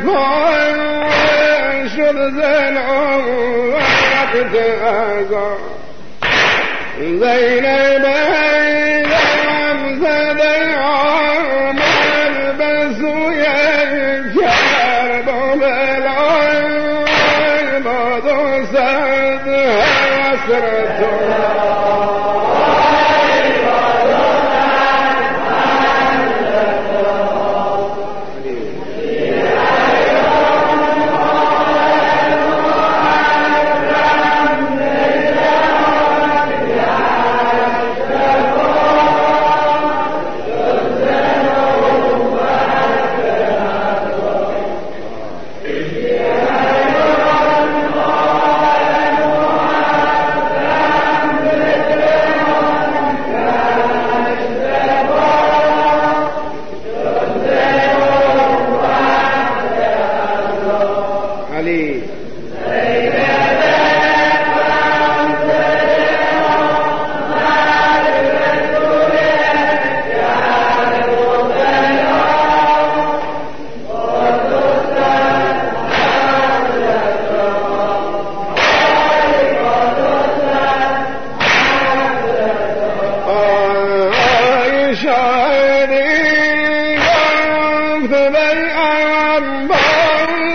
فعل وانشر زين عمرك تهازر زين الباب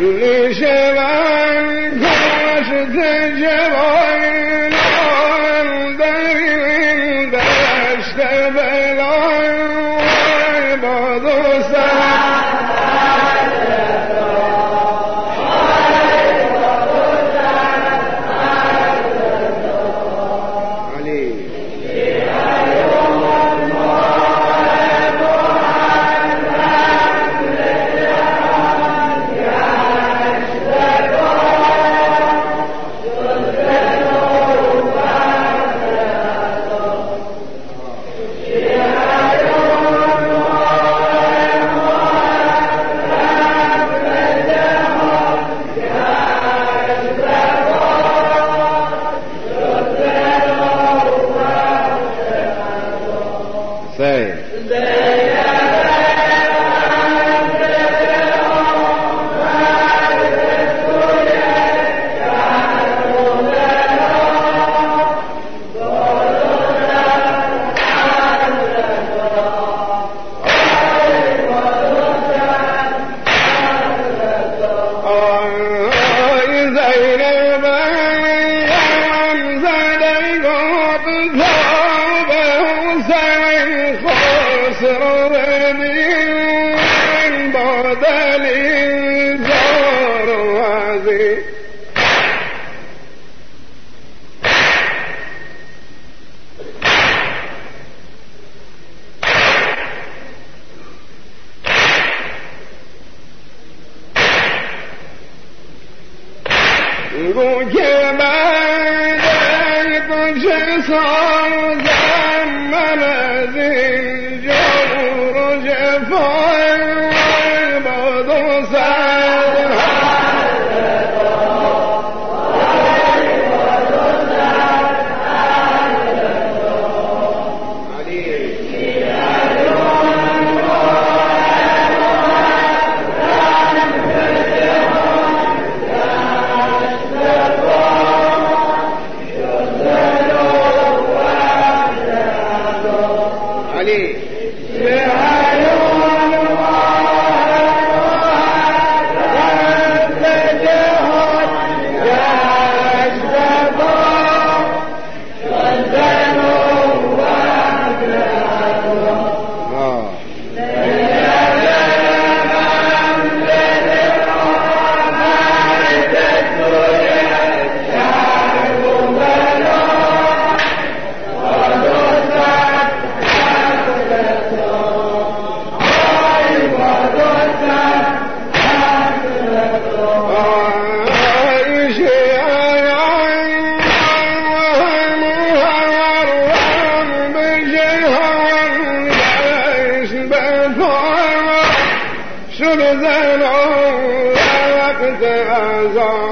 می‌شوند کاش جوان در این دشت بلان با دوستان say. وبني جروازي صار زمن ذي الجور جفاي. Será the eyes on